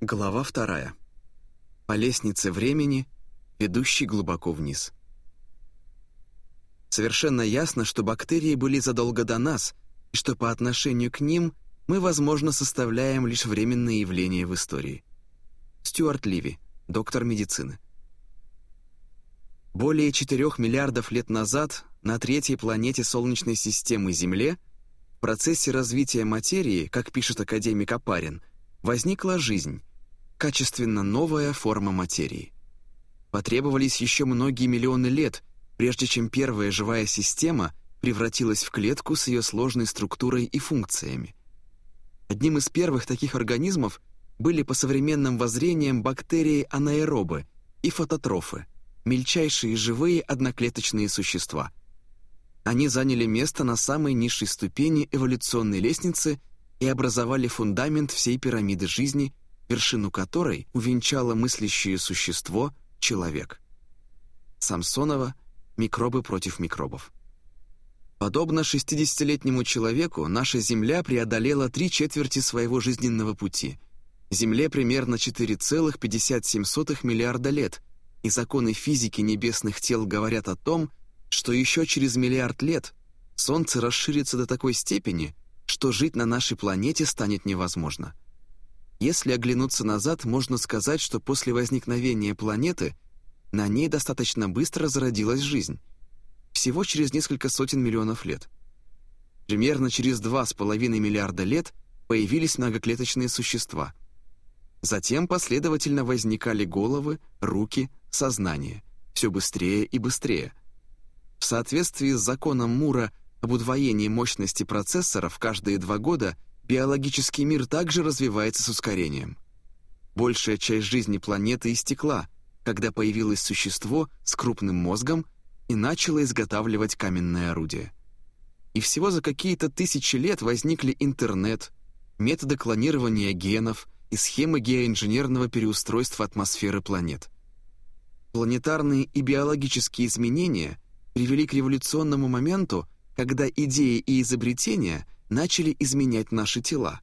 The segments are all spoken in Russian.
Глава вторая. По лестнице времени, ведущей глубоко вниз. Совершенно ясно, что бактерии были задолго до нас, и что по отношению к ним мы, возможно, составляем лишь временное явление в истории. Стюарт Ливи, доктор медицины. Более 4 миллиардов лет назад на третьей планете Солнечной системы Земле в процессе развития материи, как пишет академик Апарин, возникла жизнь, качественно новая форма материи. Потребовались еще многие миллионы лет, прежде чем первая живая система превратилась в клетку с ее сложной структурой и функциями. Одним из первых таких организмов были по современным воззрениям бактерии анаэробы и фототрофы, мельчайшие живые одноклеточные существа. Они заняли место на самой низшей ступени эволюционной лестницы и образовали фундамент всей пирамиды жизни – вершину которой увенчало мыслящее существо — человек. Самсонова «Микробы против микробов». Подобно 60-летнему человеку, наша Земля преодолела три четверти своего жизненного пути. Земле примерно 4,57 миллиарда лет, и законы физики небесных тел говорят о том, что еще через миллиард лет Солнце расширится до такой степени, что жить на нашей планете станет невозможно. Если оглянуться назад, можно сказать, что после возникновения планеты на ней достаточно быстро зародилась жизнь. Всего через несколько сотен миллионов лет. Примерно через 2,5 миллиарда лет появились многоклеточные существа. Затем последовательно возникали головы, руки, сознание. Все быстрее и быстрее. В соответствии с законом Мура об удвоении мощности процессоров каждые два года – биологический мир также развивается с ускорением. Большая часть жизни планеты истекла, когда появилось существо с крупным мозгом и начало изготавливать каменное орудие. И всего за какие-то тысячи лет возникли интернет, методы клонирования генов и схемы геоинженерного переустройства атмосферы планет. Планетарные и биологические изменения привели к революционному моменту, когда идеи и изобретения – начали изменять наши тела,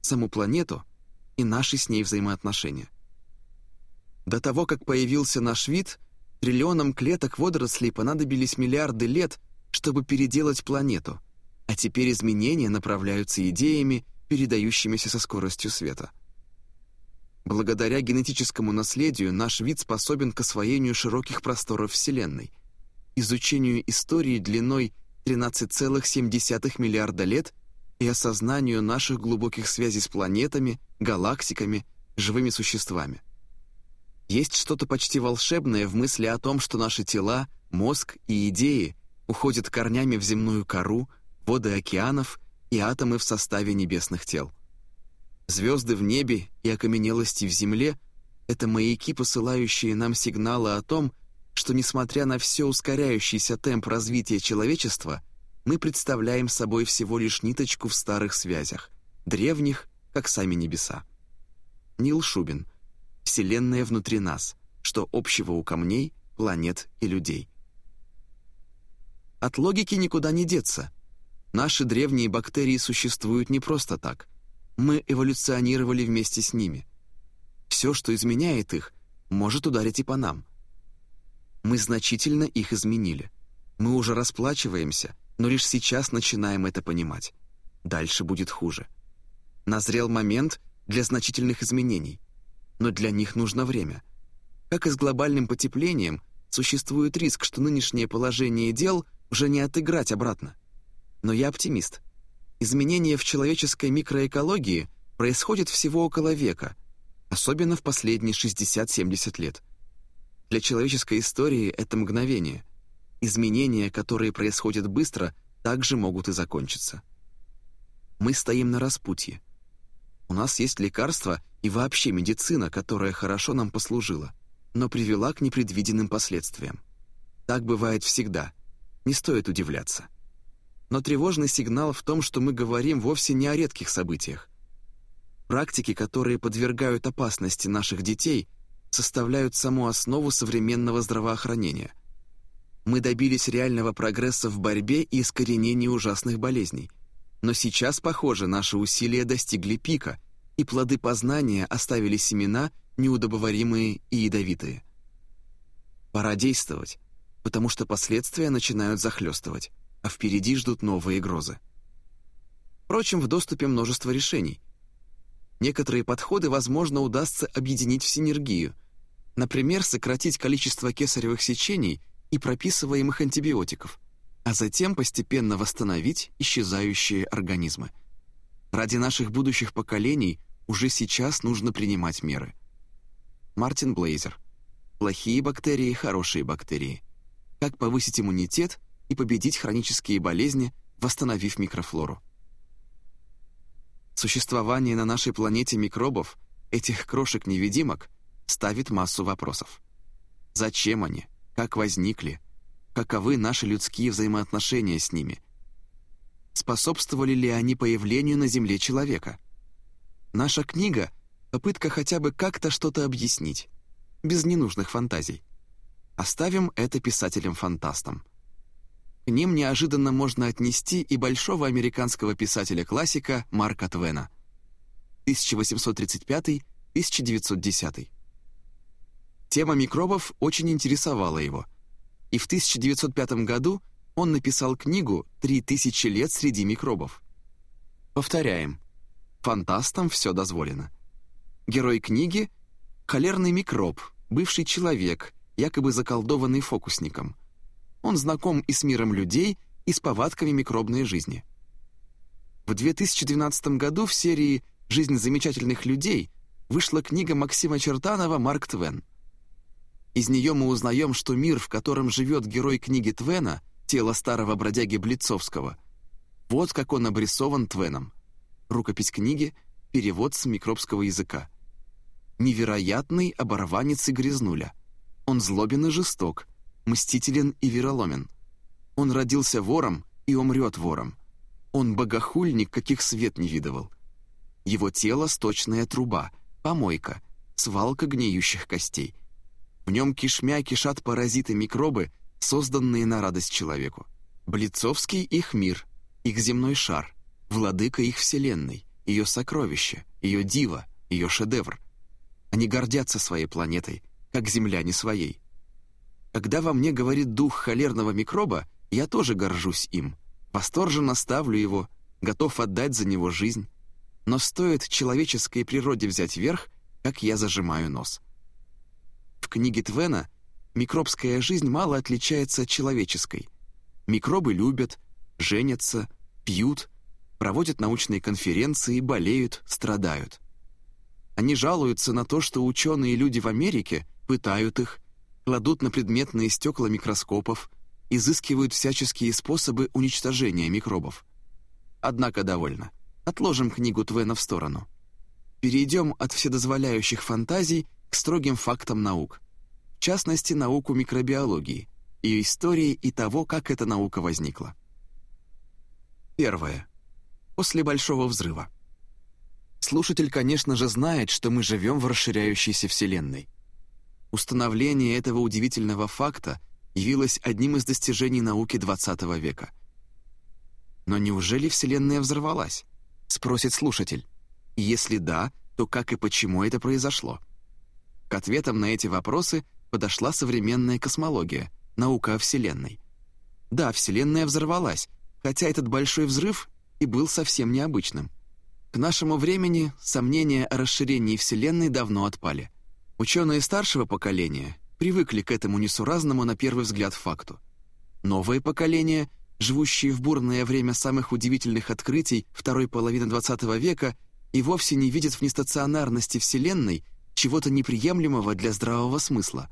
саму планету и наши с ней взаимоотношения. До того, как появился наш вид, триллионам клеток водорослей понадобились миллиарды лет, чтобы переделать планету, а теперь изменения направляются идеями, передающимися со скоростью света. Благодаря генетическому наследию наш вид способен к освоению широких просторов Вселенной, изучению истории длиной 13,7 миллиарда лет и осознанию наших глубоких связей с планетами, галактиками, живыми существами. Есть что-то почти волшебное в мысли о том, что наши тела, мозг и идеи уходят корнями в земную кору, воды океанов и атомы в составе небесных тел. Звезды в небе и окаменелости в земле — это маяки, посылающие нам сигналы о том, что, несмотря на все ускоряющийся темп развития человечества — мы представляем собой всего лишь ниточку в старых связях, древних, как сами небеса. Нил Шубин. Вселенная внутри нас. Что общего у камней, планет и людей. От логики никуда не деться. Наши древние бактерии существуют не просто так. Мы эволюционировали вместе с ними. Все, что изменяет их, может ударить и по нам. Мы значительно их изменили. Мы уже расплачиваемся — но лишь сейчас начинаем это понимать. Дальше будет хуже. Назрел момент для значительных изменений, но для них нужно время. Как и с глобальным потеплением, существует риск, что нынешнее положение дел уже не отыграть обратно. Но я оптимист. Изменения в человеческой микроэкологии происходят всего около века, особенно в последние 60-70 лет. Для человеческой истории это мгновение — Изменения, которые происходят быстро, также могут и закончиться. Мы стоим на распутье. У нас есть лекарства и вообще медицина, которая хорошо нам послужила, но привела к непредвиденным последствиям. Так бывает всегда. Не стоит удивляться. Но тревожный сигнал в том, что мы говорим вовсе не о редких событиях. Практики, которые подвергают опасности наших детей, составляют саму основу современного здравоохранения – мы добились реального прогресса в борьбе и искоренении ужасных болезней. Но сейчас, похоже, наши усилия достигли пика, и плоды познания оставили семена, неудобоваримые и ядовитые. Пора действовать, потому что последствия начинают захлестывать, а впереди ждут новые грозы. Впрочем, в доступе множество решений. Некоторые подходы, возможно, удастся объединить в синергию, например, сократить количество кесаревых сечений и прописываемых антибиотиков, а затем постепенно восстановить исчезающие организмы. Ради наших будущих поколений уже сейчас нужно принимать меры. Мартин Блейзер. Плохие бактерии, хорошие бактерии. Как повысить иммунитет и победить хронические болезни, восстановив микрофлору. Существование на нашей планете микробов, этих крошек-невидимок, ставит массу вопросов. Зачем они? Как возникли? Каковы наши людские взаимоотношения с ними? Способствовали ли они появлению на Земле человека? Наша книга — попытка хотя бы как-то что-то объяснить, без ненужных фантазий. Оставим это писателям-фантастам. К ним неожиданно можно отнести и большого американского писателя-классика Марка Твена 1835-1910. Тема микробов очень интересовала его, и в 1905 году он написал книгу «Три тысячи лет среди микробов». Повторяем, фантастам все дозволено. Герой книги — холерный микроб, бывший человек, якобы заколдованный фокусником — он знаком и с миром людей, и с повадками микробной жизни. В 2012 году в серии «Жизнь замечательных людей» вышла книга Максима Чертанова «Марк Твен». Из нее мы узнаем, что мир, в котором живет герой книги Твена, тело старого бродяги Блицовского, вот как он обрисован Твеном. Рукопись книги, перевод с микробского языка. Невероятный оборванец и грязнуля. Он злобен и жесток, мстителен и вероломен. Он родился вором и умрет вором. Он богохульник, каких свет не видывал. Его тело — сточная труба, помойка, свалка гниющих костей. В нем кишмя кишат паразиты-микробы, созданные на радость человеку. Блицовский — их мир, их земной шар, владыка их вселенной, ее сокровище, ее дива, ее шедевр. Они гордятся своей планетой, как земляне своей. Когда во мне говорит дух холерного микроба, я тоже горжусь им. Восторженно ставлю его, готов отдать за него жизнь. Но стоит человеческой природе взять верх, как я зажимаю нос. В книге Твена микробская жизнь мало отличается от человеческой. Микробы любят, женятся, пьют, проводят научные конференции, болеют, страдают. Они жалуются на то, что ученые люди в Америке пытают их, кладут на предметные стекла микроскопов, изыскивают всяческие способы уничтожения микробов. Однако довольно. Отложим книгу Твена в сторону. Перейдем от вседозволяющих фантазий строгим фактам наук. В частности, науку микробиологии, ее истории и того, как эта наука возникла. Первое. После Большого взрыва. Слушатель, конечно же, знает, что мы живем в расширяющейся Вселенной. Установление этого удивительного факта явилось одним из достижений науки XX века. Но неужели Вселенная взорвалась? Спросит слушатель. Если да, то как и почему это произошло? К ответам на эти вопросы подошла современная космология, наука о Вселенной. Да, Вселенная взорвалась, хотя этот большой взрыв и был совсем необычным. К нашему времени сомнения о расширении Вселенной давно отпали. Ученые старшего поколения привыкли к этому несуразному на первый взгляд факту. Новое поколение, живущее в бурное время самых удивительных открытий второй половины XX века, и вовсе не видит в нестационарности Вселенной чего-то неприемлемого для здравого смысла.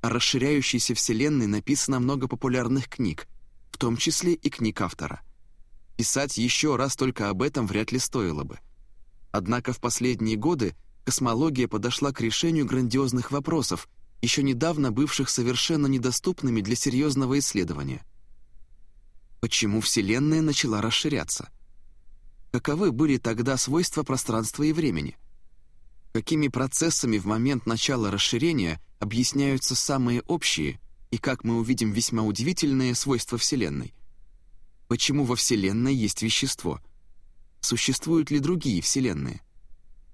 О расширяющейся Вселенной написано много популярных книг, в том числе и книг автора. Писать еще раз только об этом вряд ли стоило бы. Однако в последние годы космология подошла к решению грандиозных вопросов, еще недавно бывших совершенно недоступными для серьезного исследования. Почему Вселенная начала расширяться? Каковы были тогда свойства пространства и времени? Какими процессами в момент начала расширения объясняются самые общие и, как мы увидим, весьма удивительные свойства Вселенной? Почему во Вселенной есть вещество? Существуют ли другие Вселенные?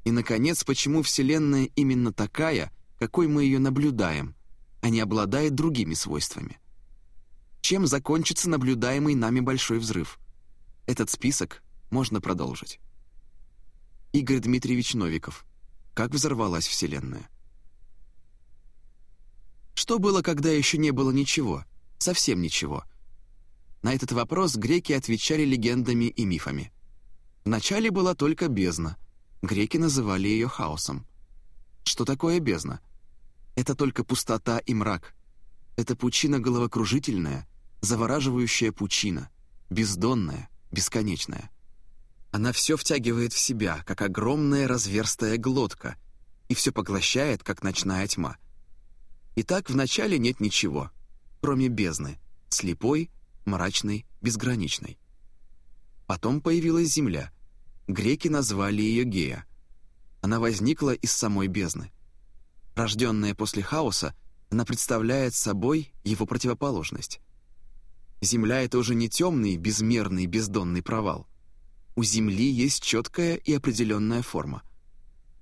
И, наконец, почему Вселенная именно такая, какой мы ее наблюдаем, а не обладает другими свойствами? Чем закончится наблюдаемый нами большой взрыв? Этот список можно продолжить. Игорь Дмитриевич Новиков. Как взорвалась Вселенная? Что было, когда еще не было ничего? Совсем ничего. На этот вопрос греки отвечали легендами и мифами. Вначале была только бездна. Греки называли ее хаосом. Что такое бездна? Это только пустота и мрак. Это пучина головокружительная, завораживающая пучина, бездонная, бесконечная. Она все втягивает в себя, как огромная разверстая глотка, и все поглощает, как ночная тьма. Итак, вначале нет ничего, кроме бездны, слепой, мрачной, безграничной. Потом появилась земля. Греки назвали ее Гея. Она возникла из самой бездны. Рожденная после хаоса, она представляет собой его противоположность. Земля — это уже не темный, безмерный, бездонный провал. У Земли есть четкая и определенная форма.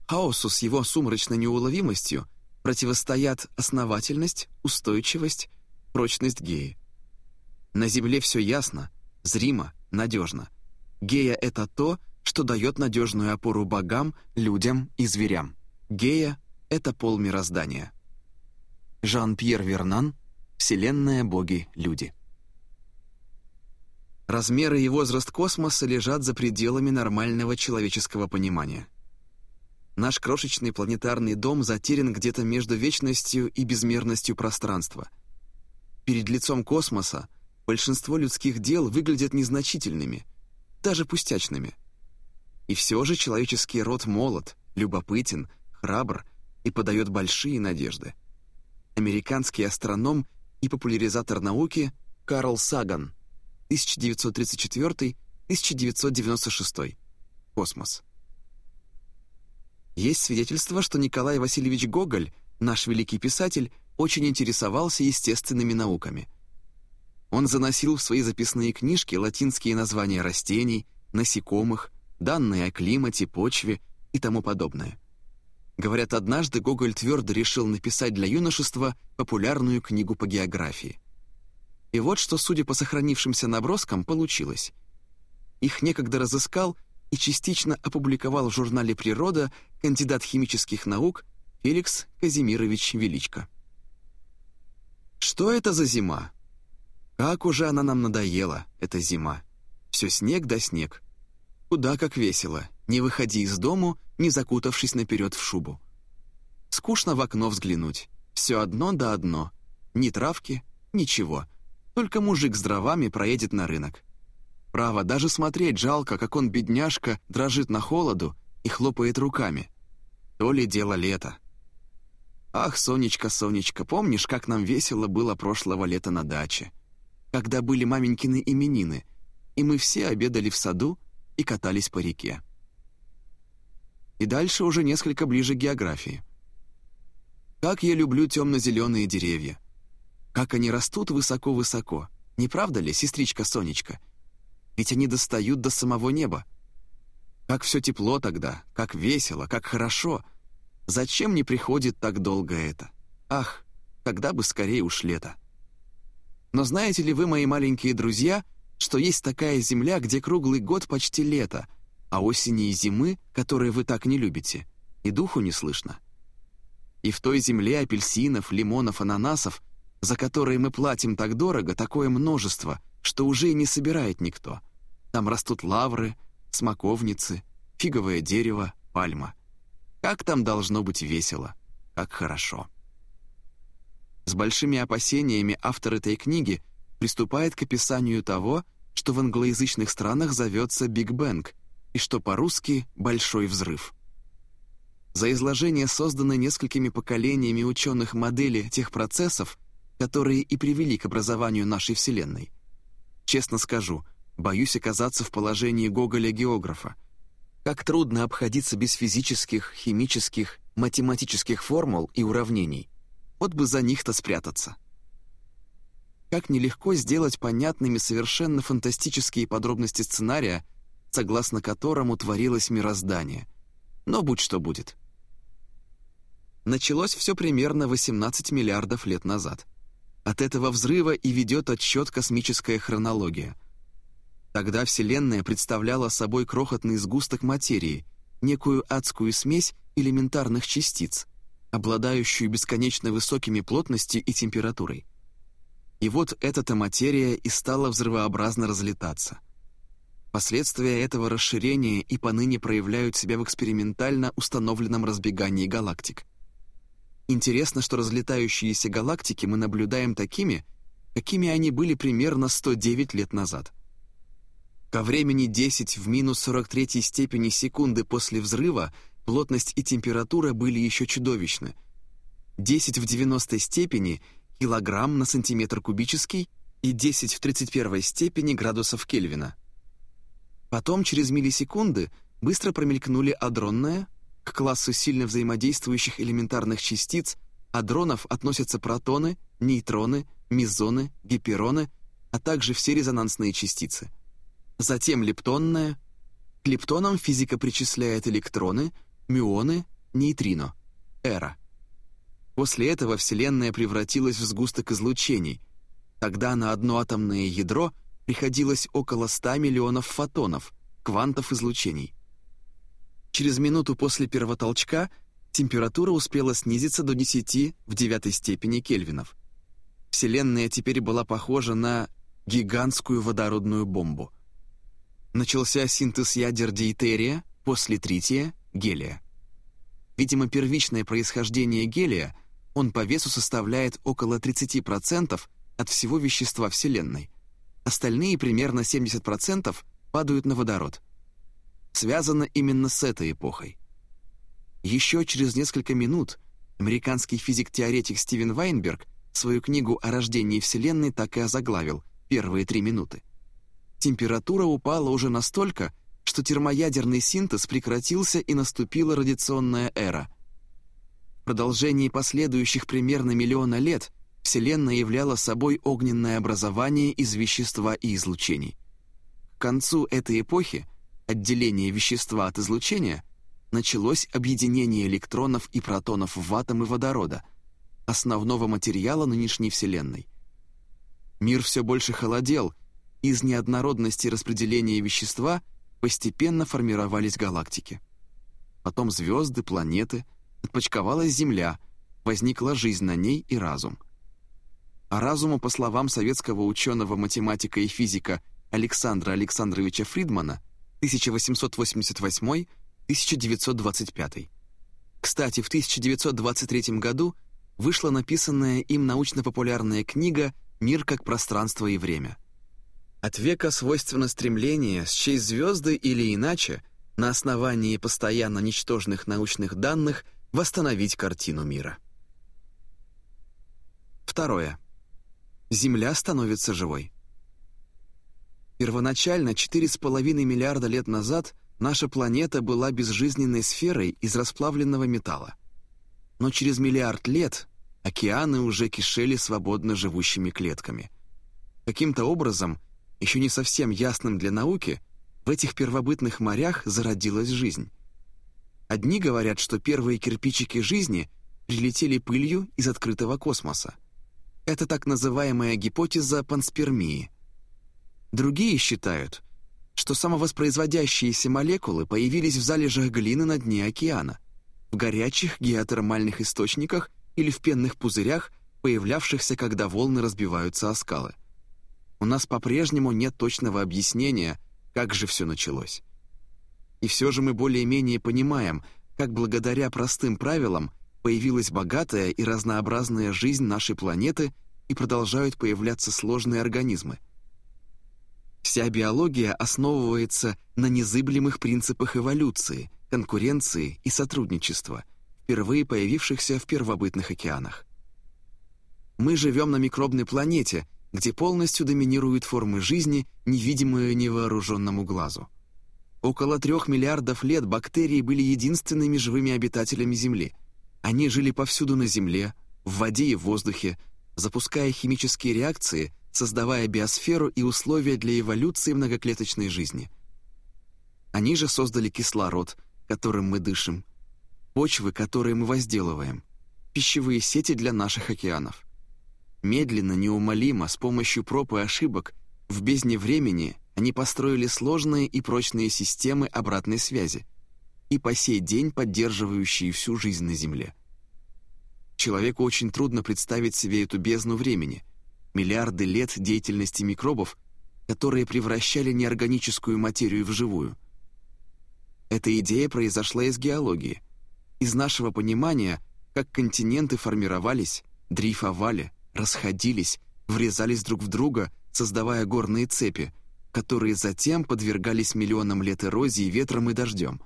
Хаосу с его сумрачной неуловимостью противостоят основательность, устойчивость, прочность геи. На Земле все ясно, зримо, надежно. Гея — это то, что дает надежную опору богам, людям и зверям. Гея — это пол мироздания. Жан-Пьер Вернан «Вселенная, боги, люди». Размеры и возраст космоса лежат за пределами нормального человеческого понимания. Наш крошечный планетарный дом затерян где-то между вечностью и безмерностью пространства. Перед лицом космоса большинство людских дел выглядят незначительными, даже пустячными. И все же человеческий род молод, любопытен, храбр и подает большие надежды. Американский астроном и популяризатор науки Карл Саган – 1934-1996. Космос. Есть свидетельство, что Николай Васильевич Гоголь, наш великий писатель, очень интересовался естественными науками. Он заносил в свои записные книжки латинские названия растений, насекомых, данные о климате, почве и тому подобное. Говорят, однажды Гоголь твердо решил написать для юношества популярную книгу по географии – и вот что, судя по сохранившимся наброскам, получилось. Их некогда разыскал и частично опубликовал в журнале «Природа» кандидат химических наук Феликс Казимирович Величко. Что это за зима? Как уже она нам надоела, эта зима. Все снег да снег. Куда как весело, не выходи из дому, не закутавшись наперед в шубу. Скучно в окно взглянуть. Все одно да одно. Ни травки, ничего — только мужик с дровами проедет на рынок. Право, даже смотреть жалко, как он, бедняжка, дрожит на холоду и хлопает руками. То ли дело лето. Ах, Сонечка, Сонечка, помнишь, как нам весело было прошлого лета на даче? Когда были маменькины именины, и мы все обедали в саду и катались по реке. И дальше уже несколько ближе к географии. Как я люблю темно-зеленые деревья. Как они растут высоко-высоко. Не правда ли, сестричка Сонечка? Ведь они достают до самого неба. Как все тепло тогда, как весело, как хорошо. Зачем не приходит так долго это? Ах, когда бы скорее уж лето. Но знаете ли вы, мои маленькие друзья, что есть такая земля, где круглый год почти лето, а осени и зимы, которые вы так не любите, и духу не слышно? И в той земле апельсинов, лимонов, ананасов за которые мы платим так дорого, такое множество, что уже и не собирает никто. Там растут лавры, смоковницы, фиговое дерево, пальма. Как там должно быть весело, как хорошо. С большими опасениями автор этой книги приступает к описанию того, что в англоязычных странах зовется «Биг Бэнг» и что по-русски «Большой взрыв». За изложение созданы несколькими поколениями ученых модели тех процессов, которые и привели к образованию нашей Вселенной. Честно скажу, боюсь оказаться в положении Гоголя-географа. Как трудно обходиться без физических, химических, математических формул и уравнений. Вот бы за них-то спрятаться. Как нелегко сделать понятными совершенно фантастические подробности сценария, согласно которому творилось мироздание. но будь что будет. Началось все примерно 18 миллиардов лет назад. От этого взрыва и ведет отсчет космическая хронология. Тогда Вселенная представляла собой крохотный сгусток материи, некую адскую смесь элементарных частиц, обладающую бесконечно высокими плотностью и температурой. И вот эта-то материя и стала взрывообразно разлетаться. Последствия этого расширения и поныне проявляют себя в экспериментально установленном разбегании галактик. Интересно, что разлетающиеся галактики мы наблюдаем такими, какими они были примерно 109 лет назад. Ко времени 10 в минус 43 степени секунды после взрыва плотность и температура были еще чудовищны. 10 в 90 степени – килограмм на сантиметр кубический и 10 в 31 степени градусов Кельвина. Потом, через миллисекунды, быстро промелькнули адронная – к классу сильно взаимодействующих элементарных частиц адронов относятся протоны, нейтроны, мезоны, гипероны, а также все резонансные частицы. Затем лептонная. К лептонам физика причисляет электроны, мюоны, нейтрино, эра. После этого Вселенная превратилась в сгусток излучений. Тогда на одно атомное ядро приходилось около 100 миллионов фотонов, квантов излучений. Через минуту после первого толчка температура успела снизиться до 10 в девятой степени кельвинов. Вселенная теперь была похожа на гигантскую водородную бомбу. Начался синтез ядер дейтерия, после трития — гелия. Видимо, первичное происхождение гелия, он по весу составляет около 30% от всего вещества Вселенной. Остальные, примерно 70%, падают на водород — связано именно с этой эпохой. Еще через несколько минут американский физик-теоретик Стивен Вайнберг свою книгу о рождении Вселенной так и озаглавил «Первые три минуты». Температура упала уже настолько, что термоядерный синтез прекратился и наступила радиационная эра. В продолжении последующих примерно миллиона лет Вселенная являла собой огненное образование из вещества и излучений. К концу этой эпохи отделения вещества от излучения, началось объединение электронов и протонов в атомы водорода, основного материала нынешней Вселенной. Мир все больше холодел, из неоднородности распределения вещества постепенно формировались галактики. Потом звезды, планеты, отпочковалась Земля, возникла жизнь на ней и разум. А разуму, по словам советского ученого, математика и физика Александра Александровича Фридмана, 1888-1925. Кстати, в 1923 году вышла написанная им научно-популярная книга «Мир как пространство и время». От века свойственно стремление счесть звезды или иначе, на основании постоянно ничтожных научных данных, восстановить картину мира. Второе. Земля становится живой. Первоначально, 4,5 миллиарда лет назад, наша планета была безжизненной сферой из расплавленного металла. Но через миллиард лет океаны уже кишели свободно живущими клетками. Каким-то образом, еще не совсем ясным для науки, в этих первобытных морях зародилась жизнь. Одни говорят, что первые кирпичики жизни прилетели пылью из открытого космоса. Это так называемая гипотеза панспермии – Другие считают, что самовоспроизводящиеся молекулы появились в залежах глины на дне океана, в горячих геотермальных источниках или в пенных пузырях, появлявшихся, когда волны разбиваются о скалы. У нас по-прежнему нет точного объяснения, как же все началось. И все же мы более-менее понимаем, как благодаря простым правилам появилась богатая и разнообразная жизнь нашей планеты и продолжают появляться сложные организмы – Вся биология основывается на незыблемых принципах эволюции, конкуренции и сотрудничества, впервые появившихся в первобытных океанах. Мы живем на микробной планете, где полностью доминируют формы жизни, невидимые невооруженному глазу. Около трех миллиардов лет бактерии были единственными живыми обитателями Земли. Они жили повсюду на Земле, в воде и в воздухе, запуская химические реакции, создавая биосферу и условия для эволюции многоклеточной жизни. Они же создали кислород, которым мы дышим, почвы, которые мы возделываем, пищевые сети для наших океанов. Медленно, неумолимо, с помощью проб и ошибок, в бездне времени они построили сложные и прочные системы обратной связи и по сей день поддерживающие всю жизнь на Земле. Человеку очень трудно представить себе эту бездну времени, миллиарды лет деятельности микробов, которые превращали неорганическую материю в живую. Эта идея произошла из геологии, из нашего понимания, как континенты формировались, дрейфовали, расходились, врезались друг в друга, создавая горные цепи, которые затем подвергались миллионам лет эрозии ветром и дождем.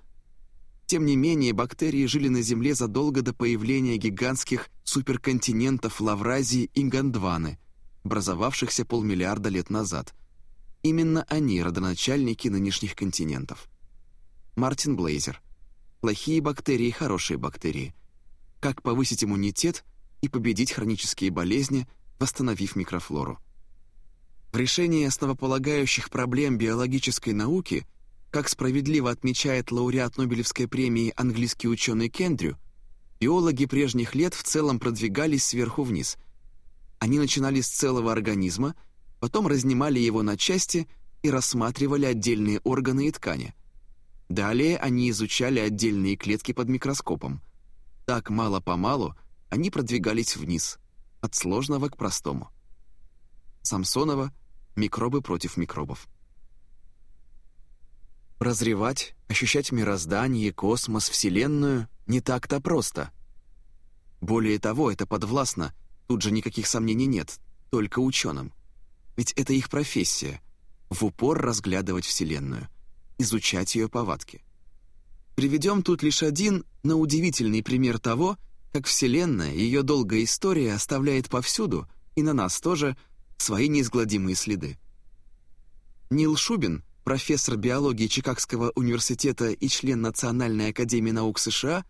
Тем не менее, бактерии жили на Земле задолго до появления гигантских суперконтинентов Лавразии и Гондваны, образовавшихся полмиллиарда лет назад. Именно они родоначальники нынешних континентов. Мартин Блейзер. Плохие бактерии, хорошие бактерии. Как повысить иммунитет и победить хронические болезни, восстановив микрофлору. В решении основополагающих проблем биологической науки, как справедливо отмечает лауреат Нобелевской премии английский ученый Кендрю, биологи прежних лет в целом продвигались сверху вниз. Они начинали с целого организма, потом разнимали его на части и рассматривали отдельные органы и ткани. Далее они изучали отдельные клетки под микроскопом. Так мало-помалу они продвигались вниз, от сложного к простому. Самсонова – Микробы против микробов. Прозревать, ощущать мироздание, космос, Вселенную не так-то просто. Более того, это подвластно, тут же никаких сомнений нет, только ученым. Ведь это их профессия — в упор разглядывать Вселенную, изучать ее повадки. Приведем тут лишь один, но удивительный пример того, как Вселенная, ее долгая история оставляет повсюду, и на нас тоже — свои неизгладимые следы. Нил Шубин, профессор биологии Чикагского университета и член Национальной академии наук США,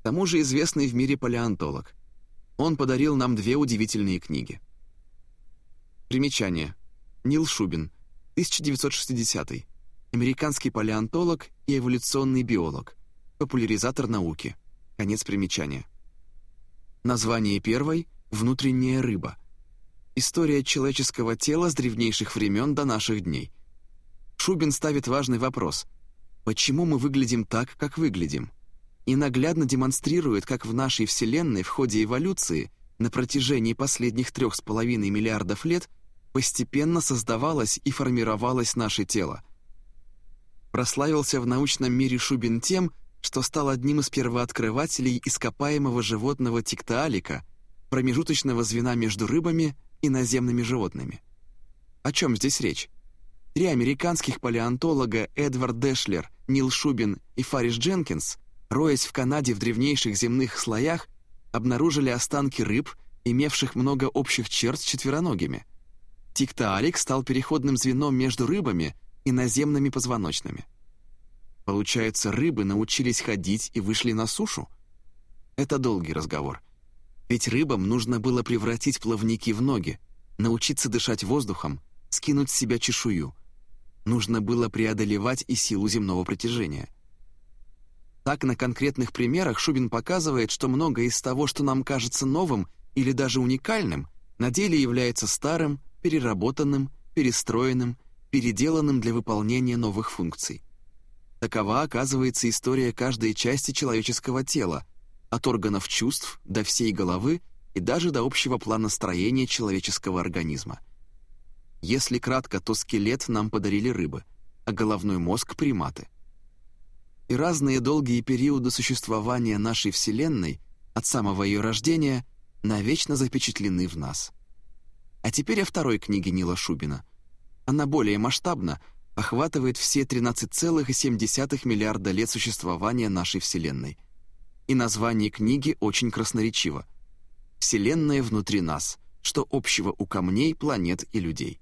к тому же известный в мире палеонтолог. Он подарил нам две удивительные книги. Примечание. Нил Шубин, 1960 -й. Американский палеонтолог и эволюционный биолог, популяризатор науки. Конец примечания. Название первой — «Внутренняя рыба», История человеческого тела с древнейших времен до наших дней. Шубин ставит важный вопрос. Почему мы выглядим так, как выглядим? И наглядно демонстрирует, как в нашей Вселенной в ходе эволюции на протяжении последних трех с половиной миллиардов лет постепенно создавалось и формировалось наше тело. Прославился в научном мире Шубин тем, что стал одним из первооткрывателей ископаемого животного тиктаалика, промежуточного звена между рыбами и наземными животными. О чем здесь речь? Три американских палеонтолога Эдвард Дэшлер, Нил Шубин и Фариш Дженкинс, роясь в Канаде в древнейших земных слоях, обнаружили останки рыб, имевших много общих черт с четвероногими. Тиктаалик стал переходным звеном между рыбами и наземными позвоночными. Получается, рыбы научились ходить и вышли на сушу? Это долгий разговор — ведь рыбам нужно было превратить плавники в ноги, научиться дышать воздухом, скинуть с себя чешую. Нужно было преодолевать и силу земного притяжения. Так, на конкретных примерах Шубин показывает, что многое из того, что нам кажется новым или даже уникальным, на деле является старым, переработанным, перестроенным, переделанным для выполнения новых функций. Такова оказывается история каждой части человеческого тела, от органов чувств до всей головы и даже до общего плана строения человеческого организма. Если кратко, то скелет нам подарили рыбы, а головной мозг — приматы. И разные долгие периоды существования нашей Вселенной, от самого ее рождения, навечно запечатлены в нас. А теперь о второй книге Нила Шубина. Она более масштабна, охватывает все 13,7 миллиарда лет существования нашей Вселенной — и название книги очень красноречиво. «Вселенная внутри нас. Что общего у камней, планет и людей?»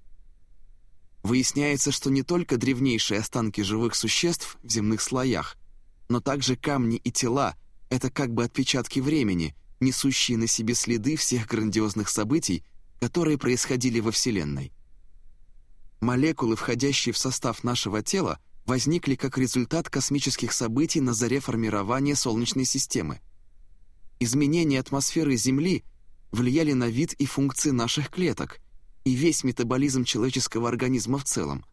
Выясняется, что не только древнейшие останки живых существ в земных слоях, но также камни и тела — это как бы отпечатки времени, несущие на себе следы всех грандиозных событий, которые происходили во Вселенной. Молекулы, входящие в состав нашего тела, возникли как результат космических событий на заре формирования Солнечной системы. Изменения атмосферы Земли влияли на вид и функции наших клеток и весь метаболизм человеческого организма в целом.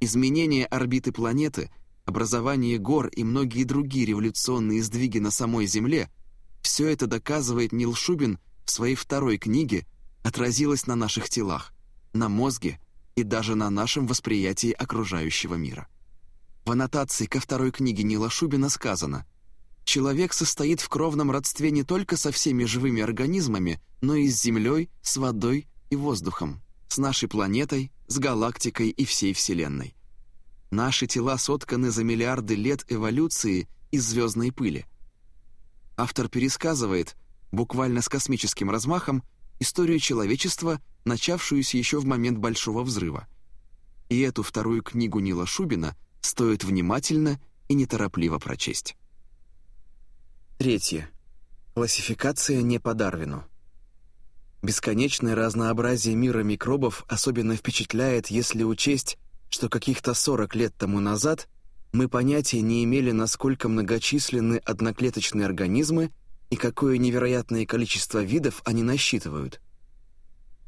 Изменение орбиты планеты, образование гор и многие другие революционные сдвиги на самой Земле – все это доказывает Нил Шубин в своей второй книге отразилось на наших телах, на мозге и даже на нашем восприятии окружающего мира. В аннотации ко второй книге Нила Шубина сказано «Человек состоит в кровном родстве не только со всеми живыми организмами, но и с Землей, с водой и воздухом, с нашей планетой, с галактикой и всей Вселенной. Наши тела сотканы за миллиарды лет эволюции из звездной пыли. Автор пересказывает, буквально с космическим размахом, историю человечества, начавшуюся еще в момент Большого Взрыва. И эту вторую книгу Нила Шубина стоит внимательно и неторопливо прочесть. Третье. Классификация не по Дарвину. Бесконечное разнообразие мира микробов особенно впечатляет, если учесть, что каких-то 40 лет тому назад мы понятия не имели, насколько многочисленны одноклеточные организмы и какое невероятное количество видов они насчитывают.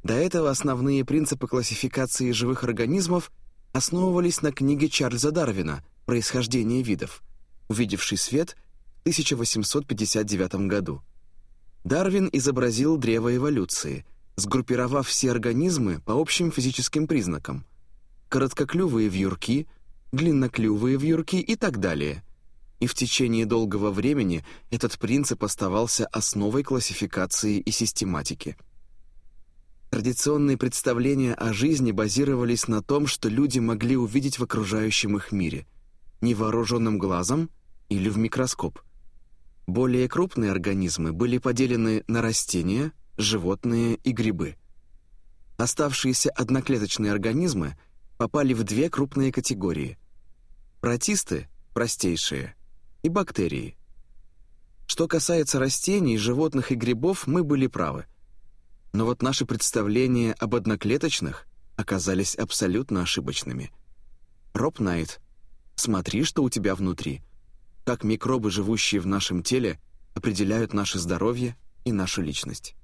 До этого основные принципы классификации живых организмов основывались на книге Чарльза Дарвина «Происхождение видов», увидевший свет в 1859 году. Дарвин изобразил древо эволюции, сгруппировав все организмы по общим физическим признакам. Короткоклювые вьюрки, длинноклювые вьюрки и так далее. И в течение долгого времени этот принцип оставался основой классификации и систематики. Традиционные представления о жизни базировались на том, что люди могли увидеть в окружающем их мире, невооруженным глазом или в микроскоп. Более крупные организмы были поделены на растения, животные и грибы. Оставшиеся одноклеточные организмы попали в две крупные категории – протисты, простейшие, и бактерии. Что касается растений, животных и грибов, мы были правы. Но вот наши представления об одноклеточных оказались абсолютно ошибочными. Роб Найт, смотри, что у тебя внутри. Как микробы, живущие в нашем теле, определяют наше здоровье и нашу личность.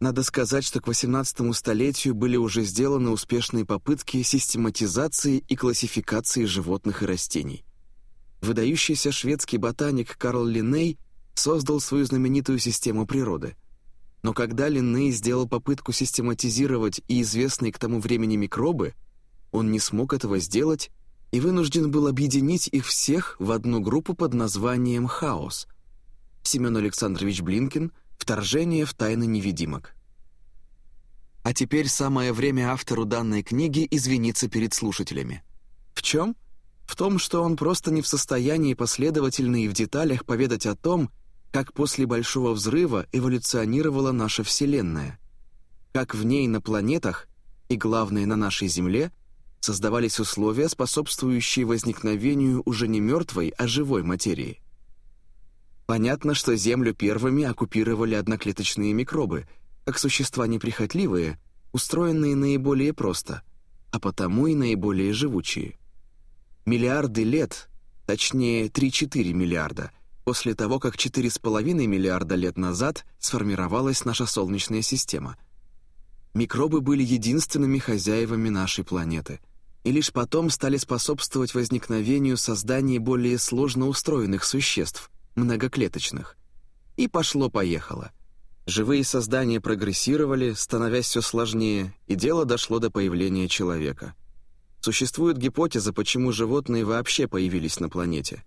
Надо сказать, что к XVIII столетию были уже сделаны успешные попытки систематизации и классификации животных и растений. Выдающийся шведский ботаник Карл Линней создал свою знаменитую систему природы. Но когда Линней сделал попытку систематизировать и известные к тому времени микробы, он не смог этого сделать и вынужден был объединить их всех в одну группу под названием «Хаос». Семен Александрович Блинкин – Вторжение в тайны невидимок. А теперь самое время автору данной книги извиниться перед слушателями. В чем? В том, что он просто не в состоянии последовательно и в деталях поведать о том, как после Большого Взрыва эволюционировала наша Вселенная, как в ней на планетах, и главное на нашей Земле, создавались условия, способствующие возникновению уже не мертвой, а живой материи. Понятно, что Землю первыми оккупировали одноклеточные микробы, как существа неприхотливые, устроенные наиболее просто, а потому и наиболее живучие. Миллиарды лет, точнее 3-4 миллиарда, после того, как 4,5 миллиарда лет назад сформировалась наша Солнечная система. Микробы были единственными хозяевами нашей планеты и лишь потом стали способствовать возникновению создания более сложно устроенных существ, многоклеточных. И пошло-поехало. Живые создания прогрессировали, становясь все сложнее, и дело дошло до появления человека. Существует гипотеза, почему животные вообще появились на планете.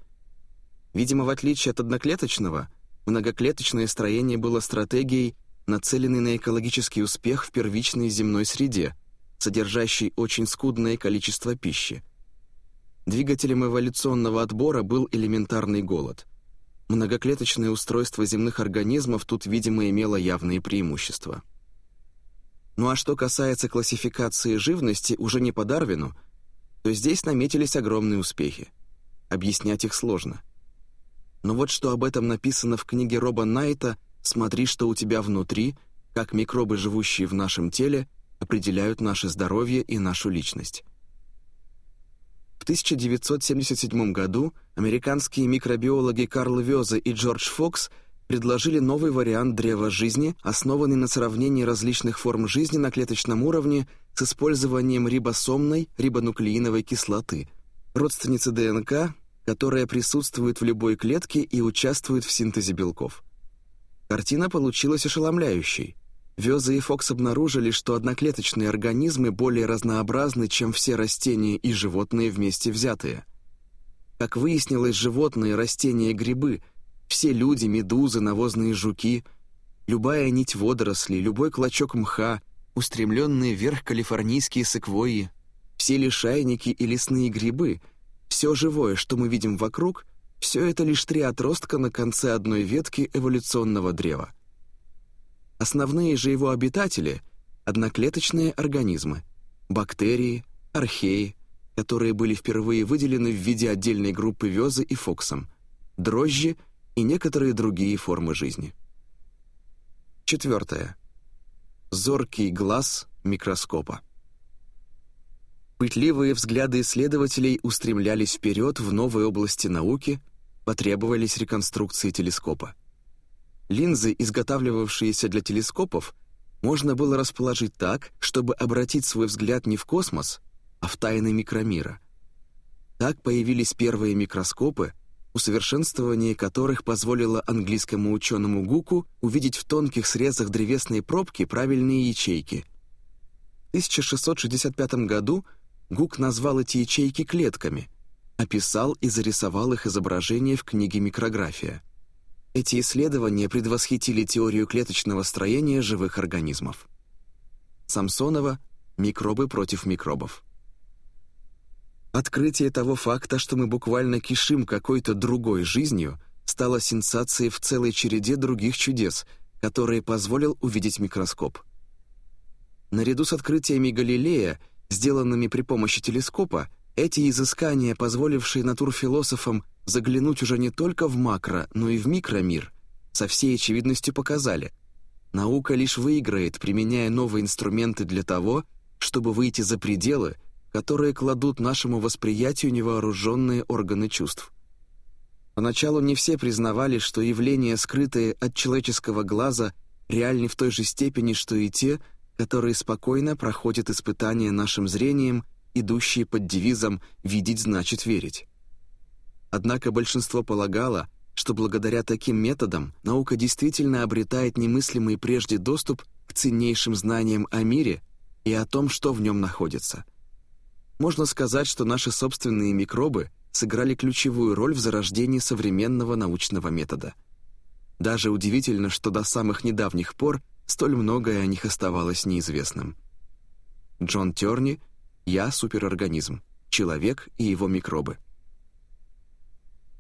Видимо, в отличие от одноклеточного, многоклеточное строение было стратегией, нацеленной на экологический успех в первичной земной среде, содержащей очень скудное количество пищи. Двигателем эволюционного отбора был элементарный голод – многоклеточное устройство земных организмов тут, видимо, имело явные преимущества. Ну а что касается классификации живности уже не по Дарвину, то здесь наметились огромные успехи. Объяснять их сложно. Но вот что об этом написано в книге Роба Найта «Смотри, что у тебя внутри», как микробы, живущие в нашем теле, определяют наше здоровье и нашу личность. 1977 году американские микробиологи Карл Вёзе и Джордж Фокс предложили новый вариант древа жизни, основанный на сравнении различных форм жизни на клеточном уровне с использованием рибосомной рибонуклеиновой кислоты, родственницы ДНК, которая присутствует в любой клетке и участвует в синтезе белков. Картина получилась ошеломляющей. Вёза и Фокс обнаружили, что одноклеточные организмы более разнообразны, чем все растения и животные вместе взятые. Как выяснилось, животные, растения и грибы, все люди, медузы, навозные жуки, любая нить водорослей, любой клочок мха, устремленные вверх калифорнийские секвойи, все лишайники и лесные грибы — все живое, что мы видим вокруг, все это лишь три отростка на конце одной ветки эволюционного древа. Основные же его обитатели — одноклеточные организмы, бактерии, археи, которые были впервые выделены в виде отдельной группы Вёзы и Фоксом, дрожжи и некоторые другие формы жизни. Четвертое. Зоркий глаз микроскопа. Пытливые взгляды исследователей устремлялись вперед в новые области науки, потребовались реконструкции телескопа. Линзы, изготавливавшиеся для телескопов, можно было расположить так, чтобы обратить свой взгляд не в космос, а в тайны микромира. Так появились первые микроскопы, усовершенствование которых позволило английскому ученому Гуку увидеть в тонких срезах древесной пробки правильные ячейки. В 1665 году Гук назвал эти ячейки клетками, описал и зарисовал их изображение в книге «Микрография». Эти исследования предвосхитили теорию клеточного строения живых организмов. Самсонова «Микробы против микробов». Открытие того факта, что мы буквально кишим какой-то другой жизнью, стало сенсацией в целой череде других чудес, которые позволил увидеть микроскоп. Наряду с открытиями Галилея – сделанными при помощи телескопа, эти изыскания, позволившие натурфилософам заглянуть уже не только в макро, но и в микромир, со всей очевидностью показали. Наука лишь выиграет, применяя новые инструменты для того, чтобы выйти за пределы, которые кладут нашему восприятию невооруженные органы чувств. Поначалу не все признавали, что явления, скрытые от человеческого глаза, реальны в той же степени, что и те, которые спокойно проходят испытания нашим зрением, идущие под девизом «видеть значит верить». Однако большинство полагало, что благодаря таким методам наука действительно обретает немыслимый прежде доступ к ценнейшим знаниям о мире и о том, что в нем находится. Можно сказать, что наши собственные микробы сыграли ключевую роль в зарождении современного научного метода. Даже удивительно, что до самых недавних пор столь многое о них оставалось неизвестным. Джон Терни «Я суперорганизм. Человек и его микробы».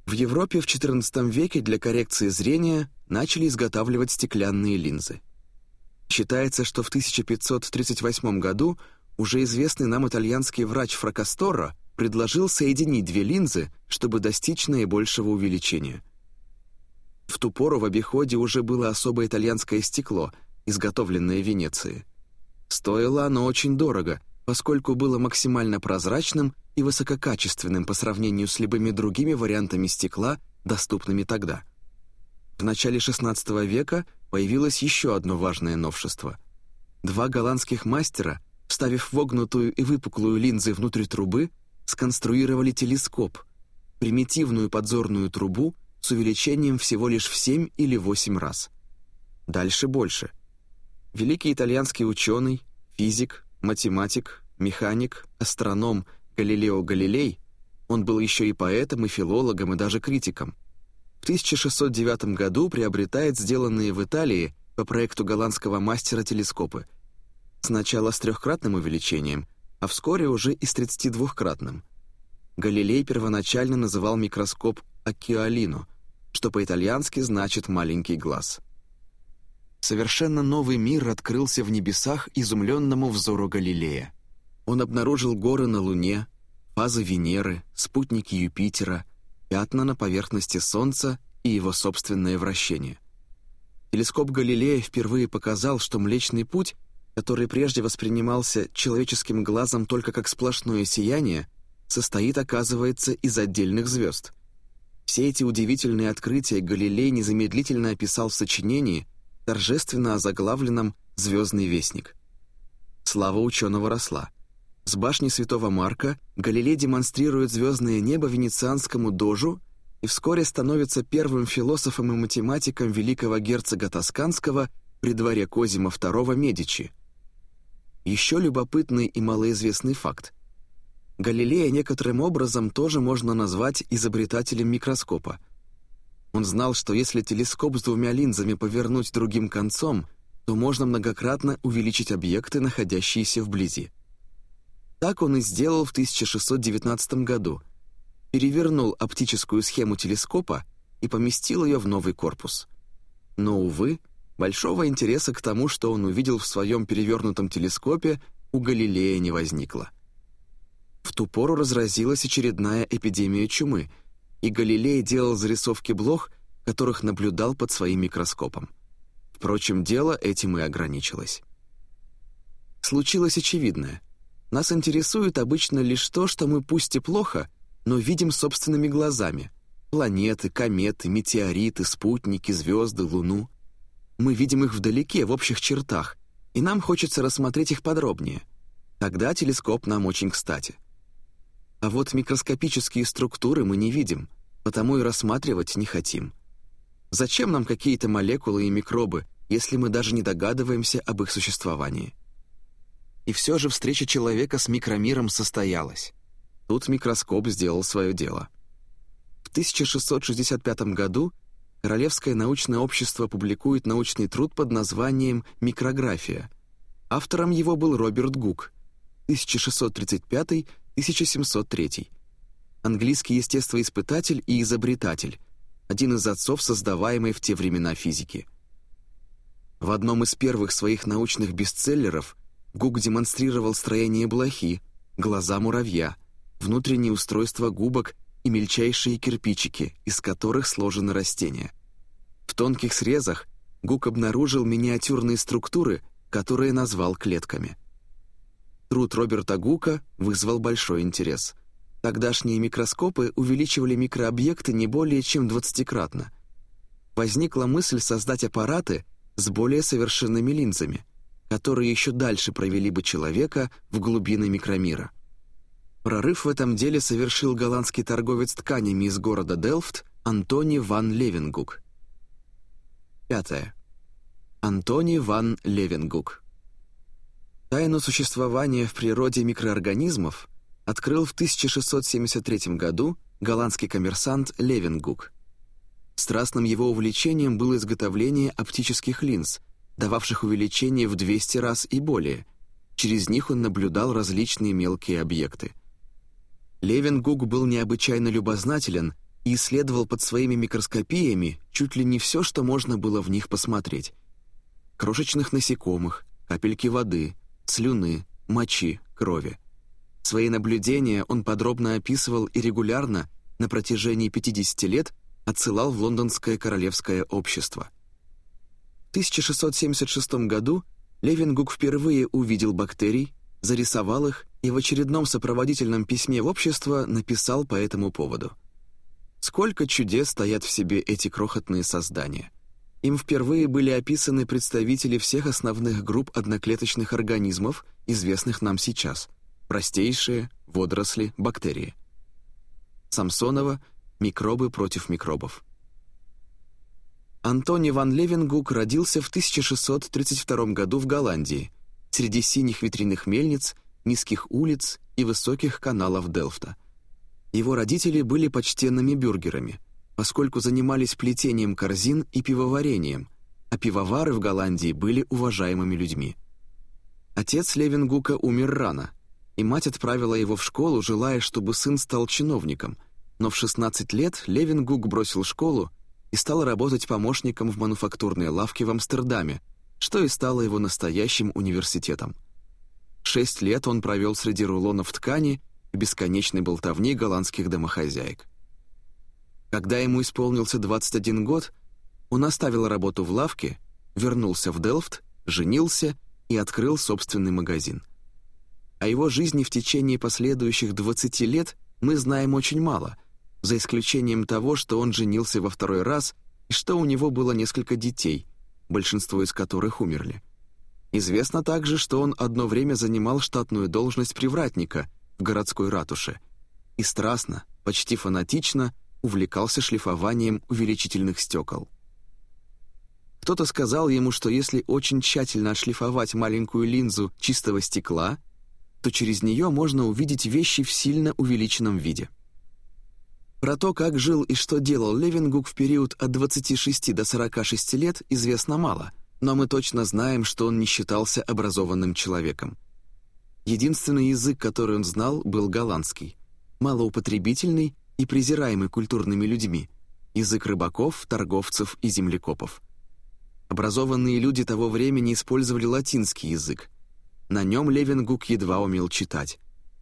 В Европе в XIV веке для коррекции зрения начали изготавливать стеклянные линзы. Считается, что в 1538 году уже известный нам итальянский врач Фракасторо предложил соединить две линзы, чтобы достичь наибольшего увеличения. В ту пору в обиходе уже было особое итальянское стекло — изготовленное в Венеции. Стоило оно очень дорого, поскольку было максимально прозрачным и высококачественным по сравнению с любыми другими вариантами стекла, доступными тогда. В начале XVI века появилось еще одно важное новшество. Два голландских мастера, вставив вогнутую и выпуклую линзы внутрь трубы, сконструировали телескоп, примитивную подзорную трубу с увеличением всего лишь в 7 или 8 раз. Дальше больше. Великий итальянский ученый, физик, математик, механик, астроном Галилео Галилей, он был еще и поэтом, и филологом, и даже критиком, в 1609 году приобретает сделанные в Италии по проекту голландского мастера телескопы. Сначала с трехкратным увеличением, а вскоре уже и с 32-кратным. Галилей первоначально называл микроскоп «аккиолино», что по-итальянски значит «маленький глаз». Совершенно новый мир открылся в небесах изумленному взору Галилея. Он обнаружил горы на Луне, фазы Венеры, спутники Юпитера, пятна на поверхности Солнца и его собственное вращение. Телескоп Галилея впервые показал, что Млечный Путь, который прежде воспринимался человеческим глазом только как сплошное сияние, состоит, оказывается, из отдельных звезд. Все эти удивительные открытия Галилей незамедлительно описал в сочинении, торжественно озаглавленном «Звездный вестник». Слава ученого росла. С башни Святого Марка Галилей демонстрирует звездное небо венецианскому дожу и вскоре становится первым философом и математиком великого герцога Тосканского при дворе Козима II Медичи. Еще любопытный и малоизвестный факт. Галилея некоторым образом тоже можно назвать изобретателем микроскопа. Он знал, что если телескоп с двумя линзами повернуть другим концом, то можно многократно увеличить объекты, находящиеся вблизи. Так он и сделал в 1619 году. Перевернул оптическую схему телескопа и поместил ее в новый корпус. Но, увы, большого интереса к тому, что он увидел в своем перевернутом телескопе, у Галилея не возникло. В ту пору разразилась очередная эпидемия чумы, и Галилей делал зарисовки блох, которых наблюдал под своим микроскопом. Впрочем, дело этим и ограничилось. Случилось очевидное. Нас интересует обычно лишь то, что мы пусть и плохо, но видим собственными глазами. Планеты, кометы, метеориты, спутники, звезды, Луну. Мы видим их вдалеке, в общих чертах, и нам хочется рассмотреть их подробнее. Тогда телескоп нам очень кстати. А вот микроскопические структуры мы не видим, потому и рассматривать не хотим. Зачем нам какие-то молекулы и микробы, если мы даже не догадываемся об их существовании? И все же встреча человека с микромиром состоялась. Тут микроскоп сделал свое дело. В 1665 году Королевское научное общество публикует научный труд под названием «Микрография». Автором его был Роберт Гук, 1635-1703. Английский естествоиспытатель и изобретатель, один из отцов создаваемой в те времена физики. В одном из первых своих научных бестселлеров Гук демонстрировал строение блохи, глаза муравья, внутреннее устройство губок и мельчайшие кирпичики, из которых сложены растения. В тонких срезах Гук обнаружил миниатюрные структуры, которые назвал клетками. Труд Роберта Гука вызвал большой интерес – Тогдашние микроскопы увеличивали микрообъекты не более чем двадцатикратно. Возникла мысль создать аппараты с более совершенными линзами, которые еще дальше провели бы человека в глубины микромира. Прорыв в этом деле совершил голландский торговец тканями из города Делфт Антони ван Левенгук. Пятое. Антони ван Левенгук. Тайну существования в природе микроорганизмов – открыл в 1673 году голландский коммерсант Левенгук. Страстным его увлечением было изготовление оптических линз, дававших увеличение в 200 раз и более. Через них он наблюдал различные мелкие объекты. Левенгук был необычайно любознателен и исследовал под своими микроскопиями чуть ли не все, что можно было в них посмотреть. Крошечных насекомых, капельки воды, слюны, мочи, крови. Свои наблюдения он подробно описывал и регулярно, на протяжении 50 лет, отсылал в Лондонское королевское общество. В 1676 году Левингук впервые увидел бактерий, зарисовал их и в очередном сопроводительном письме в общество написал по этому поводу. Сколько чудес стоят в себе эти крохотные создания. Им впервые были описаны представители всех основных групп одноклеточных организмов, известных нам сейчас – простейшие водоросли, бактерии. Самсонова «Микробы против микробов». Антони ван Левенгук родился в 1632 году в Голландии, среди синих ветряных мельниц, низких улиц и высоких каналов Делфта. Его родители были почтенными бюргерами, поскольку занимались плетением корзин и пивоварением, а пивовары в Голландии были уважаемыми людьми. Отец Левенгука умер рано, и мать отправила его в школу, желая, чтобы сын стал чиновником. Но в 16 лет Левин Гук бросил школу и стал работать помощником в мануфактурной лавке в Амстердаме, что и стало его настоящим университетом. Шесть лет он провел среди рулонов ткани и бесконечной болтовни голландских домохозяек. Когда ему исполнился 21 год, он оставил работу в лавке, вернулся в Делфт, женился и открыл собственный магазин – О его жизни в течение последующих 20 лет мы знаем очень мало, за исключением того, что он женился во второй раз и что у него было несколько детей, большинство из которых умерли. Известно также, что он одно время занимал штатную должность привратника в городской ратуше и страстно, почти фанатично увлекался шлифованием увеличительных стекол. Кто-то сказал ему, что если очень тщательно отшлифовать маленькую линзу чистого стекла, то через нее можно увидеть вещи в сильно увеличенном виде. Про то, как жил и что делал Левингук в период от 26 до 46 лет, известно мало – но мы точно знаем, что он не считался образованным человеком. Единственный язык, который он знал, был голландский, малоупотребительный и презираемый культурными людьми, язык рыбаков, торговцев и землекопов. Образованные люди того времени использовали латинский язык. На нем Левингук едва умел читать,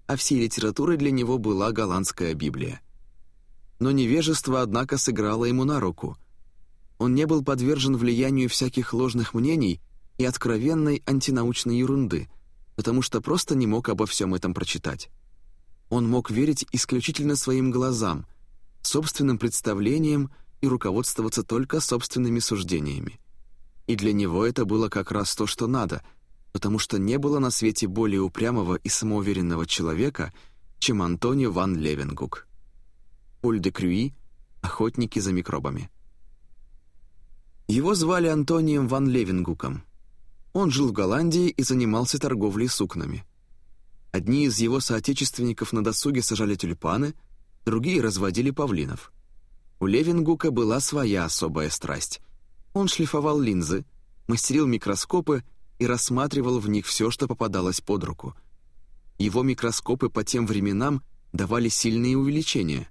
а всей литературой для него была голландская Библия. Но невежество, однако, сыграло ему на руку – он не был подвержен влиянию всяких ложных мнений и откровенной антинаучной ерунды, потому что просто не мог обо всем этом прочитать. Он мог верить исключительно своим глазам, собственным представлениям и руководствоваться только собственными суждениями. И для него это было как раз то, что надо, потому что не было на свете более упрямого и самоуверенного человека, чем Антонио ван Левенгук. Поль де Крюи «Охотники за микробами». Его звали Антонием ван Левингуком. Он жил в Голландии и занимался торговлей сукнами. Одни из его соотечественников на досуге сажали тюльпаны, другие разводили павлинов. У Левингука была своя особая страсть. Он шлифовал линзы, мастерил микроскопы и рассматривал в них все, что попадалось под руку. Его микроскопы по тем временам давали сильные увеличения.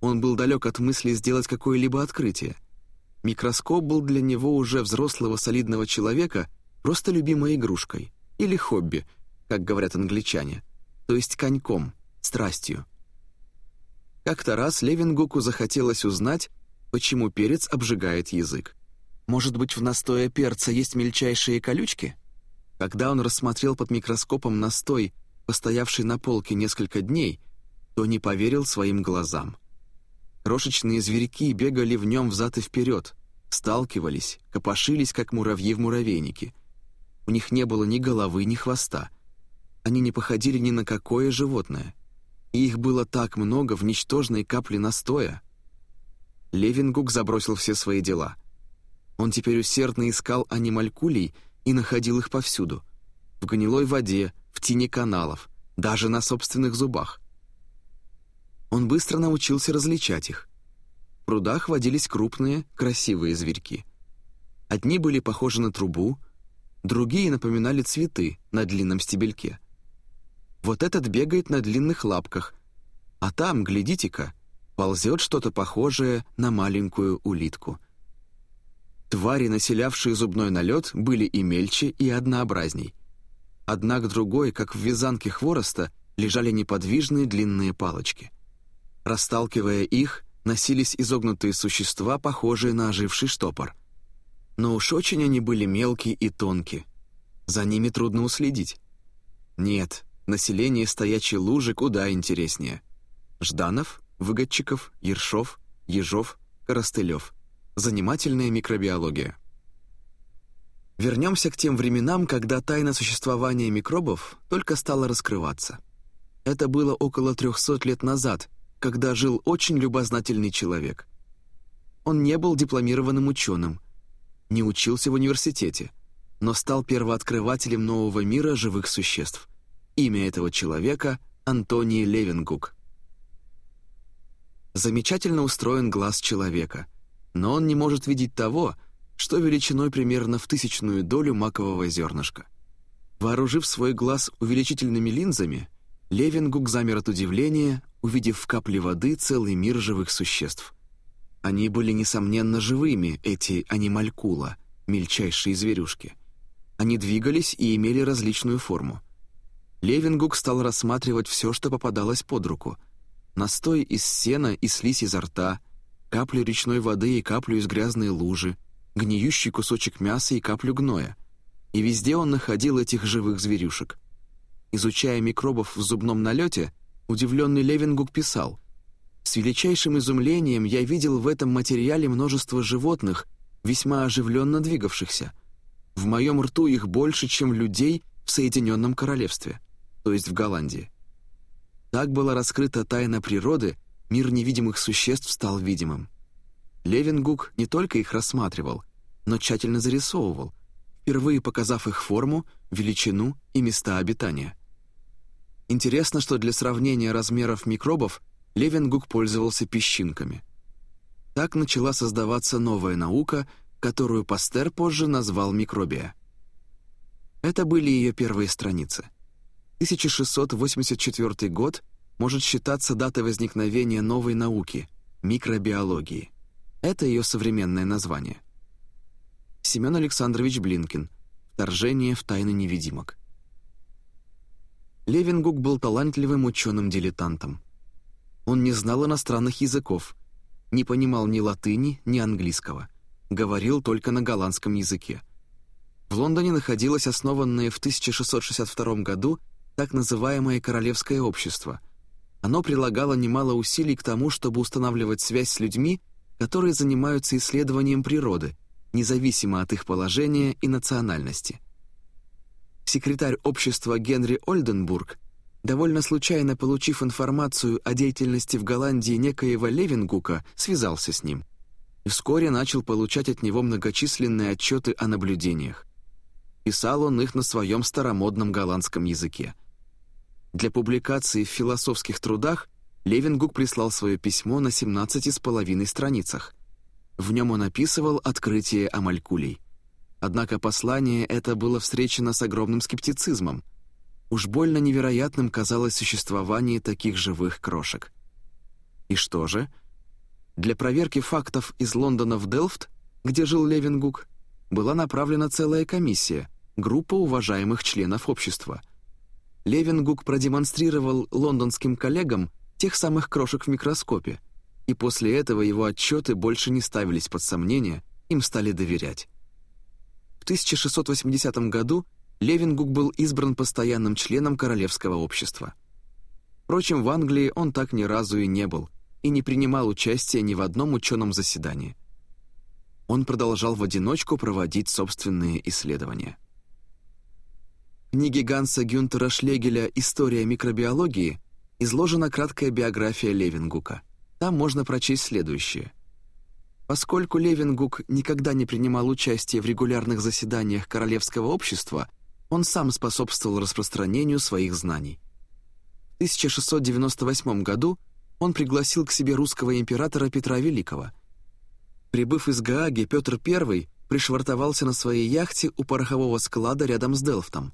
Он был далек от мысли сделать какое-либо открытие — Микроскоп был для него уже взрослого солидного человека просто любимой игрушкой или хобби, как говорят англичане, то есть коньком, страстью. Как-то раз Левингуку захотелось узнать, почему перец обжигает язык. Может быть, в настое перца есть мельчайшие колючки? Когда он рассмотрел под микроскопом настой, постоявший на полке несколько дней, то не поверил своим глазам. Крошечные зверьки бегали в нем взад и вперед, сталкивались, копошились, как муравьи в муравейнике. У них не было ни головы, ни хвоста. Они не походили ни на какое животное. И их было так много в ничтожной капле настоя. Левингук забросил все свои дела. Он теперь усердно искал анималькулей и находил их повсюду. В гнилой воде, в тени каналов, даже на собственных зубах. Он быстро научился различать их. В прудах водились крупные, красивые зверьки. Одни были похожи на трубу, другие напоминали цветы на длинном стебельке. Вот этот бегает на длинных лапках, а там, глядите-ка, ползет что-то похожее на маленькую улитку. Твари, населявшие зубной налет, были и мельче, и однообразней. Одна к другой, как в вязанке хвороста, лежали неподвижные длинные палочки — Расталкивая их, носились изогнутые существа, похожие на оживший штопор. Но уж очень они были мелкие и тонкие. За ними трудно уследить. Нет, население стоячей лужи куда интереснее. Жданов, Выгодчиков, Ершов, Ежов, Коростылев. Занимательная микробиология. Вернемся к тем временам, когда тайна существования микробов только стала раскрываться. Это было около 300 лет назад — когда жил очень любознательный человек. Он не был дипломированным ученым, не учился в университете, но стал первооткрывателем нового мира живых существ. Имя этого человека — Антоний Левингук. Замечательно устроен глаз человека, но он не может видеть того, что величиной примерно в тысячную долю макового зернышка. Вооружив свой глаз увеличительными линзами, Левингук замер от удивления, увидев в капле воды целый мир живых существ. Они были, несомненно, живыми, эти анималькула, мельчайшие зверюшки. Они двигались и имели различную форму. Левингук стал рассматривать все, что попадалось под руку. Настой из сена и слизь изо рта, каплю речной воды и каплю из грязной лужи, гниющий кусочек мяса и каплю гноя. И везде он находил этих живых зверюшек. Изучая микробов в зубном налете, удивленный Левингук писал «С величайшим изумлением я видел в этом материале множество животных, весьма оживленно двигавшихся. В моем рту их больше, чем людей в Соединенном Королевстве, то есть в Голландии. Так была раскрыта тайна природы, мир невидимых существ стал видимым. Левингук не только их рассматривал, но тщательно зарисовывал, впервые показав их форму, величину и места обитания. Интересно, что для сравнения размеров микробов Левенгук пользовался песчинками. Так начала создаваться новая наука, которую Пастер позже назвал микробия. Это были ее первые страницы. 1684 год может считаться датой возникновения новой науки — микробиологии. Это ее современное название. Семен Александрович Блинкин. Вторжение в тайны невидимок. Левингук был талантливым ученым-дилетантом. Он не знал иностранных языков, не понимал ни латыни, ни английского, говорил только на голландском языке. В Лондоне находилось основанное в 1662 году так называемое Королевское общество. Оно прилагало немало усилий к тому, чтобы устанавливать связь с людьми, которые занимаются исследованием природы, независимо от их положения и национальности – секретарь общества Генри Ольденбург, довольно случайно получив информацию о деятельности в Голландии некоего Левингука, связался с ним и вскоре начал получать от него многочисленные отчеты о наблюдениях. Писал он их на своем старомодном голландском языке. Для публикации в философских трудах Левингук прислал свое письмо на 17 с половиной страницах. В нем он описывал открытие амалькулей. Однако послание это было встречено с огромным скептицизмом. Уж больно невероятным казалось существование таких живых крошек. И что же? Для проверки фактов из Лондона в Делфт, где жил Левингук, была направлена целая комиссия, группа уважаемых членов общества. Левингук продемонстрировал лондонским коллегам тех самых крошек в микроскопе, и после этого его отчеты больше не ставились под сомнение, им стали доверять. В 1680 году Левингук был избран постоянным членом Королевского общества. Впрочем, в Англии он так ни разу и не был и не принимал участия ни в одном ученом заседании. Он продолжал в одиночку проводить собственные исследования. Книге Ганса Гюнтера Шлегеля «История микробиологии» изложена краткая биография Левингука. Там можно прочесть следующее – Поскольку Левингук никогда не принимал участие в регулярных заседаниях Королевского общества, он сам способствовал распространению своих знаний. В 1698 году он пригласил к себе русского императора Петра Великого. Прибыв из Гааги, Петр I пришвартовался на своей яхте у порохового склада рядом с Делфтом.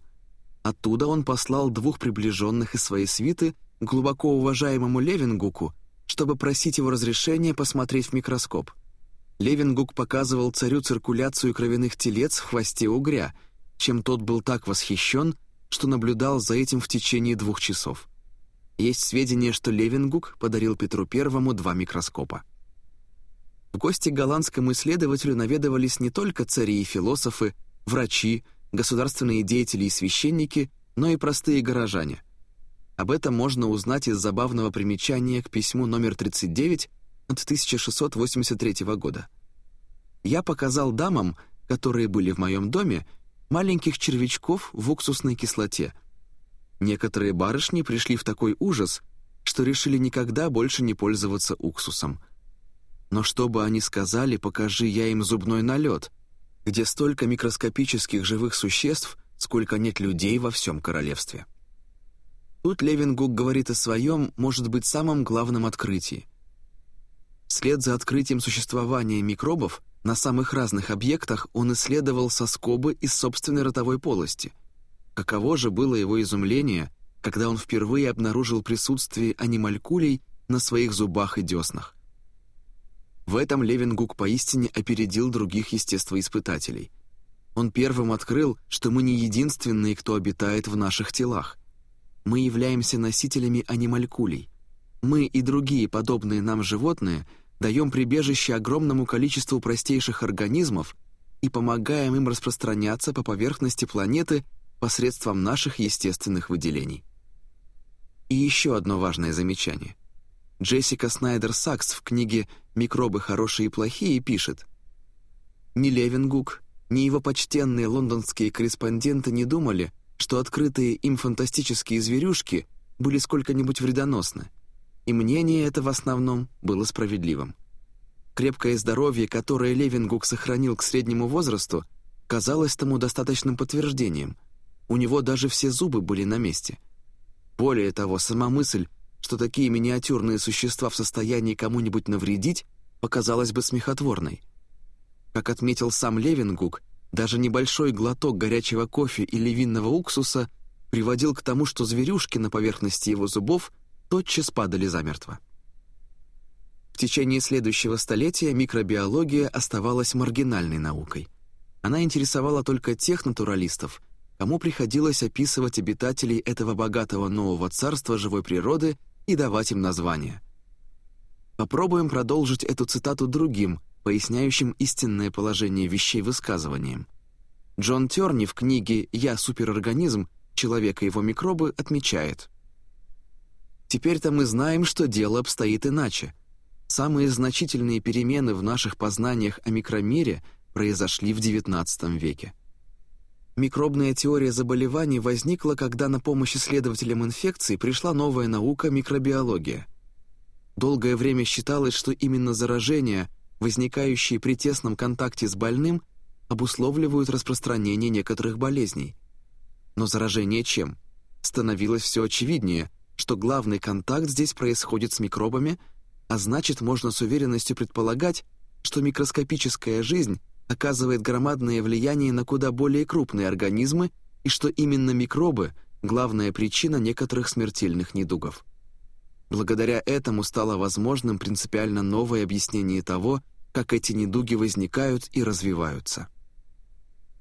Оттуда он послал двух приближенных из своей свиты глубоко уважаемому Левингуку, чтобы просить его разрешения посмотреть в микроскоп – Левингук показывал царю циркуляцию кровяных телец в хвосте угря, чем тот был так восхищен, что наблюдал за этим в течение двух часов. Есть сведения, что Левингук подарил Петру Первому два микроскопа. В гости голландскому исследователю наведывались не только цари и философы, врачи, государственные деятели и священники, но и простые горожане. Об этом можно узнать из забавного примечания к письму номер 39 от 1683 года. Я показал дамам, которые были в моем доме, маленьких червячков в уксусной кислоте. Некоторые барышни пришли в такой ужас, что решили никогда больше не пользоваться уксусом. Но что бы они сказали, покажи я им зубной налет, где столько микроскопических живых существ, сколько нет людей во всем королевстве. Тут Левингук говорит о своем, может быть, самом главном открытии — Вслед за открытием существования микробов на самых разных объектах он исследовал соскобы из собственной ротовой полости. Каково же было его изумление, когда он впервые обнаружил присутствие анималькулей на своих зубах и деснах. В этом Левингук поистине опередил других естествоиспытателей. Он первым открыл, что мы не единственные, кто обитает в наших телах. Мы являемся носителями анималькулей – мы и другие подобные нам животные даем прибежище огромному количеству простейших организмов и помогаем им распространяться по поверхности планеты посредством наших естественных выделений. И еще одно важное замечание. Джессика Снайдер-Сакс в книге «Микробы хорошие и плохие» пишет «Ни Левингук, ни его почтенные лондонские корреспонденты не думали, что открытые им фантастические зверюшки были сколько-нибудь вредоносны, и мнение это в основном было справедливым. Крепкое здоровье, которое Левингук сохранил к среднему возрасту, казалось тому достаточным подтверждением. У него даже все зубы были на месте. Более того, сама мысль, что такие миниатюрные существа в состоянии кому-нибудь навредить, показалась бы смехотворной. Как отметил сам Левингук, даже небольшой глоток горячего кофе или винного уксуса приводил к тому, что зверюшки на поверхности его зубов тотчас падали замертво. В течение следующего столетия микробиология оставалась маргинальной наукой. Она интересовала только тех натуралистов, кому приходилось описывать обитателей этого богатого нового царства живой природы и давать им названия. Попробуем продолжить эту цитату другим, поясняющим истинное положение вещей высказыванием. Джон Терни в книге «Я суперорганизм. Человек и его микробы» отмечает «Теперь-то мы знаем, что дело обстоит иначе – Самые значительные перемены в наших познаниях о микромире произошли в XIX веке. Микробная теория заболеваний возникла, когда на помощь исследователям инфекций пришла новая наука – микробиология. Долгое время считалось, что именно заражения, возникающие при тесном контакте с больным, обусловливают распространение некоторых болезней. Но заражение чем? Становилось все очевиднее, что главный контакт здесь происходит с микробами – а значит, можно с уверенностью предполагать, что микроскопическая жизнь оказывает громадное влияние на куда более крупные организмы и что именно микробы – главная причина некоторых смертельных недугов. Благодаря этому стало возможным принципиально новое объяснение того, как эти недуги возникают и развиваются.